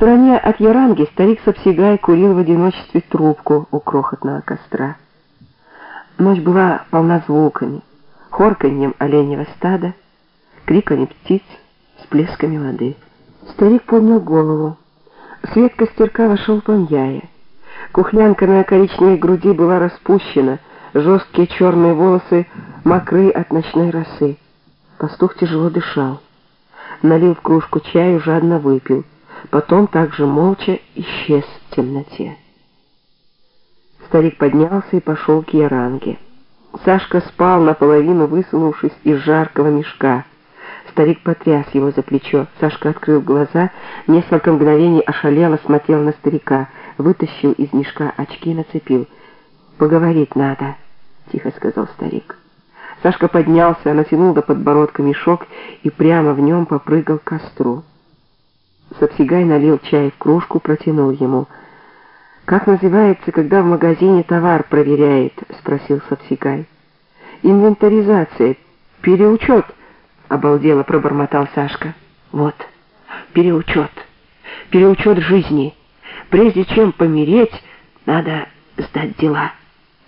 стороне от Яранги старик Сапсигай курил в одиночестве трубку у крохотного костра. Ночь была полна звуками, хорканьем оленьего стада, криками птиц, всплесками воды. Старик поднял голову. Свет костерка вошел Паньяя. Кухлянка на коричневой груди была распущена, жесткие черные волосы мокры от ночной росы. Пастух тяжело дышал. Налил в кружку чаю, жадно выпил. Потом также молча исчез в темноте. Старик поднялся и пошел к Яранге. Сашка спал наполовину, высунувшись из жаркого мешка. Старик потряс его за плечо. Сашка открыл глаза, несколько мгновений ошалело смотрел на старика, вытащил из мешка очки и нацепил. «Поговорить надо», — тихо сказал старик. Сашка поднялся, натянул до подбородка мешок и прямо в нем попрыгал к костру. Сапсигай налил чай в кружку, протянул ему. «Как называется, когда в магазине товар проверяет?» — спросил Сапсигай. «Инвентаризация, переучет», — обалдело пробормотал Сашка. «Вот, переучет, переучет жизни. Прежде чем помереть, надо сдать дела.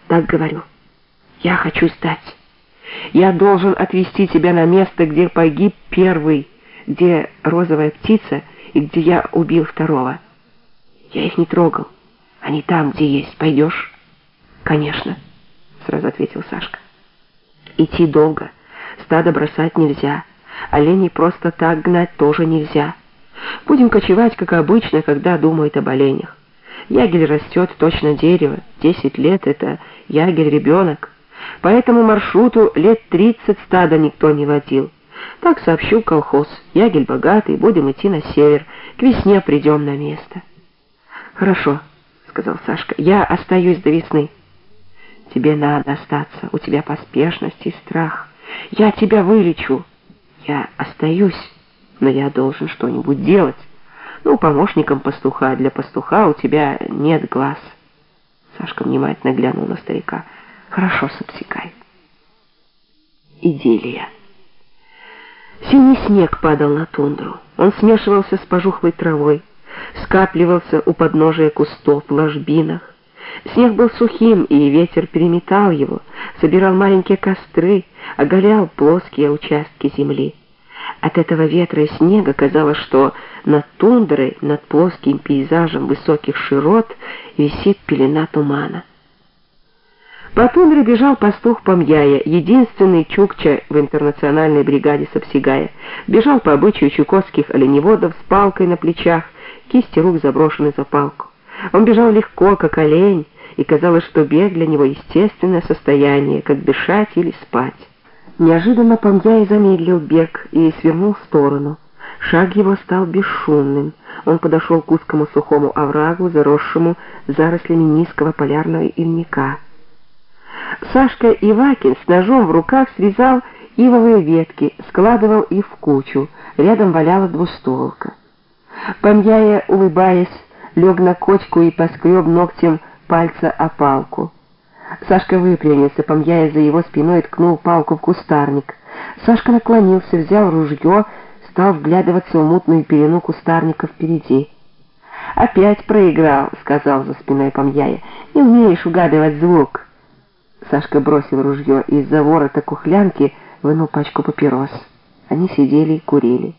Так говорю. Я хочу сдать». Я должен отвезти тебя на место, где погиб первый, где розовая птица и где я убил второго. Я их не трогал. Они там, где есть. Пойдешь? Конечно, сразу ответил Сашка. Идти долго. Стадо бросать нельзя. Оленей просто так гнать тоже нельзя. Будем кочевать, как обычно, когда думают об оленях. Ягель растет точно дерево. Десять лет — это ягель-ребенок. По этому маршруту лет тридцать стада никто не водил. Так сообщил колхоз. Ягель богатый, будем идти на север. К весне придем на место. Хорошо, сказал Сашка. Я остаюсь до весны. Тебе надо остаться. У тебя поспешность и страх. Я тебя вылечу. Я остаюсь, но я должен что-нибудь делать. Ну, помощником пастуха. Для пастуха у тебя нет глаз. Сашка внимательно глянул на старика. Хорошо, Сапсикай. Идиллия. Синий снег падал на тундру. Он смешивался с пожухлой травой, скапливался у подножия кустов в ложбинах. Снег был сухим, и ветер переметал его, собирал маленькие костры, оголял плоские участки земли. От этого ветра и снега казалось, что над тундрой, над плоским пейзажем высоких широт висит пелена тумана. По тундре бежал пастух Памьяя, единственный чукча в интернациональной бригаде Сапсигая. Бежал по обычаю чукотских оленеводов с палкой на плечах, кисти рук заброшены за палку. Он бежал легко, как олень, и казалось, что бег для него естественное состояние, как дышать или спать. Неожиданно Памьяй замедлил бег и свернул в сторону. Шаг его стал бесшумным. Он подошел к узкому сухому оврагу, заросшему зарослями низкого полярного ильника. Сашка Ивакин с ножом в руках срезал ивовые ветки, складывал их в кучу. Рядом валяла двустволка. Памьяя, улыбаясь, лег на кочку и поскреб ногтем пальца о палку. Сашка выпрямился, Памьяя за его спиной ткнул палку в кустарник. Сашка наклонился, взял ружье, стал вглядываться в мутную пелену кустарника впереди. «Опять проиграл», — сказал за спиной Памьяя. «Не умеешь угадывать звук». Сашка бросил ружье из-за ворота кухлянки вынул пачку папирос. Они сидели и курили.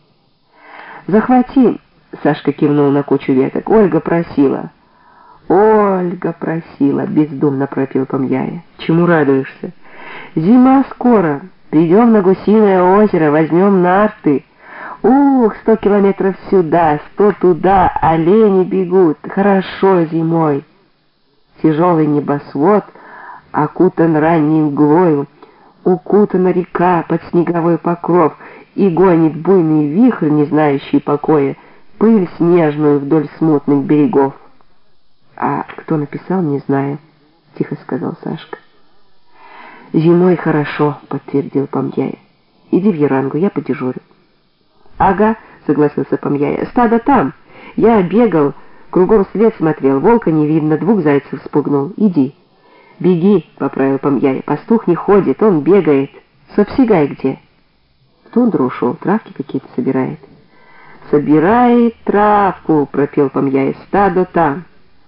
«Захвати!» — Сашка кивнул на кучу веток. «Ольга просила». «Ольга просила!» — бездумно пропил Помьяя. «Чему радуешься?» «Зима скоро. Придем на Гусиное озеро, возьмем нарты. Ух, сто километров сюда, сто туда, олени бегут. Хорошо зимой». Тяжелый небосвод — окутан ранней мглою, укутана река под снеговой покров и гонит буйный вихрь, не знающий покоя, пыль снежную вдоль смутных берегов. «А кто написал, не знаю», — тихо сказал Сашка. «Зимой хорошо», — подтвердил Помьяя. «Иди в Ярангу, я подежурю». «Ага», — согласился Помьяя, — «стадо там. Я бегал, кругом след смотрел, волка не видно, двух зайцев спугнул. Иди». «Беги», — поправил Помьяй, — «пастух не ходит, он бегает. Сапсигай где?» В тундру ушел, травки какие-то собирает. «Собирай травку!» — пропел помяя стадо там.